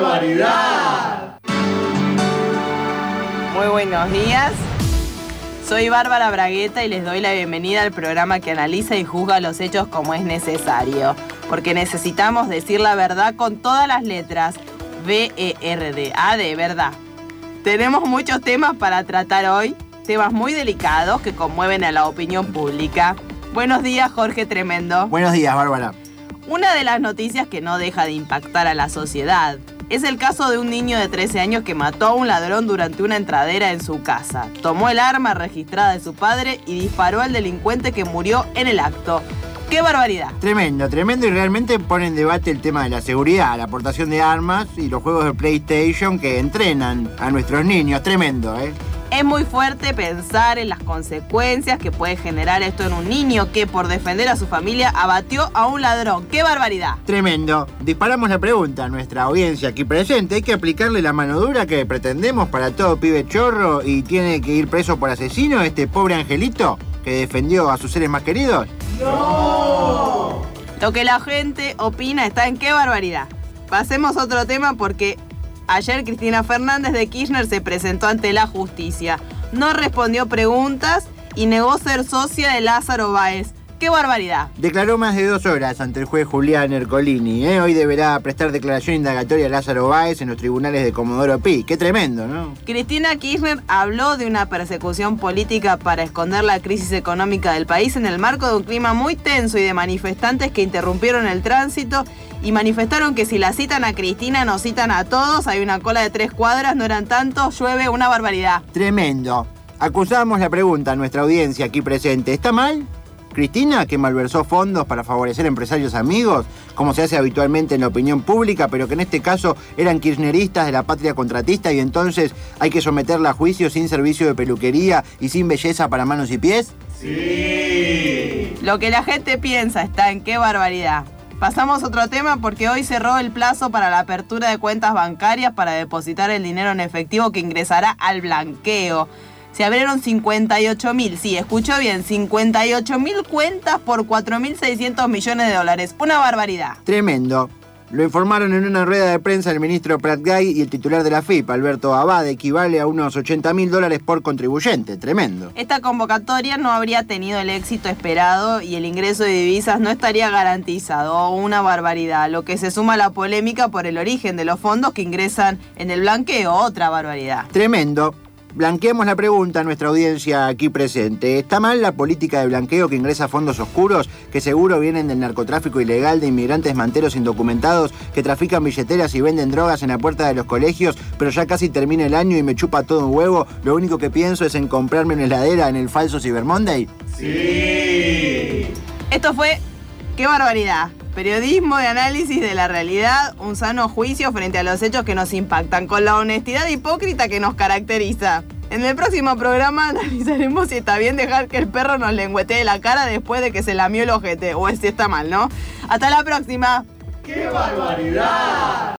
barbaridad! Muy buenos días. Soy Bárbara Bragueta y les doy la bienvenida al programa que analiza y juzga los hechos como es necesario. Porque necesitamos decir la verdad con todas las letras. B-E-R-D-A de verdad. Tenemos muchos temas para tratar hoy, temas muy delicados que conmueven a la opinión pública. Buenos días, Jorge Tremendo. Buenos días, Bárbara. Una de las noticias que no deja de impactar a la sociedad es el caso de un niño de 13 años que mató a un ladrón durante una entradera en su casa. Tomó el arma registrada de su padre y disparó al delincuente que murió en el acto. ¡Qué barbaridad! Tremendo, tremendo y realmente pone en debate el tema de la seguridad, la aportación de armas y los juegos de PlayStation que entrenan a nuestros niños. Tremendo, ¿eh? Es muy fuerte pensar en las consecuencias que puede generar esto en un niño que por defender a su familia abatió a un ladrón. ¡Qué barbaridad! Tremendo. Disparamos la pregunta a nuestra audiencia aquí presente. ¿Hay que aplicarle la mano dura que pretendemos para todo pibe chorro y tiene que ir preso por asesino este pobre angelito que defendió a sus seres más queridos? ¡No! Lo que la gente opina está en qué barbaridad. Pasemos a otro tema porque Ayer Cristina Fernández de Kirchner se presentó ante la justicia. No respondió preguntas y negó ser socia de Lázaro Báez. ¡Qué barbaridad! Declaró más de dos horas ante el juez Julián Ercolini. ¿eh? Hoy deberá prestar declaración indagatoria a Lázaro Báez en los tribunales de Comodoro Pi. ¡Qué tremendo, ¿no? Cristina Kirchner habló de una persecución política para esconder la crisis económica del país en el marco de un clima muy tenso y de manifestantes que interrumpieron el tránsito y manifestaron que si la citan a Cristina nos citan a todos, hay una cola de tres cuadras, no eran tantos, llueve una barbaridad. Tremendo. Acusamos la pregunta a nuestra audiencia aquí presente. ¿Está mal? Cristina, que malversó fondos para favorecer empresarios amigos, como se hace habitualmente en la opinión pública, pero que en este caso eran kirchneristas de la patria contratista y entonces hay que someterla a juicio sin servicio de peluquería y sin belleza para manos y pies? Sí. Lo que la gente piensa está en qué barbaridad. Pasamos a otro tema porque hoy cerró el plazo para la apertura de cuentas bancarias para depositar el dinero en efectivo que ingresará al blanqueo. Se abrieron 58 mil, sí, escuchó bien, 58 mil cuentas por 4.600 millones de dólares. Una barbaridad. Tremendo. Lo informaron en una rueda de prensa el ministro Pratgay y el titular de la FIP, Alberto Abad, equivale a unos 80 mil dólares por contribuyente. Tremendo. Esta convocatoria no habría tenido el éxito esperado y el ingreso de divisas no estaría garantizado. Una barbaridad. Lo que se suma a la polémica por el origen de los fondos que ingresan en el blanqueo. Otra barbaridad. Tremendo. Blanqueamos la pregunta a nuestra audiencia aquí presente. ¿Está mal la política de blanqueo que ingresa a fondos oscuros que seguro vienen del narcotráfico ilegal de inmigrantes manteros indocumentados que trafican billeteras y venden drogas en la puerta de los colegios, pero ya casi termina el año y me chupa todo un huevo? Lo único que pienso es en comprarme una heladera en el falso Cyber Monday. Sí. Esto fue ¡Qué barbaridad! Periodismo de análisis de la realidad, un sano juicio frente a los hechos que nos impactan, con la honestidad hipócrita que nos caracteriza. En el próximo programa analizaremos si está bien dejar que el perro nos lengüetee la cara después de que se lamió el ojete, o si está mal, ¿no? Hasta la próxima. ¡Qué barbaridad!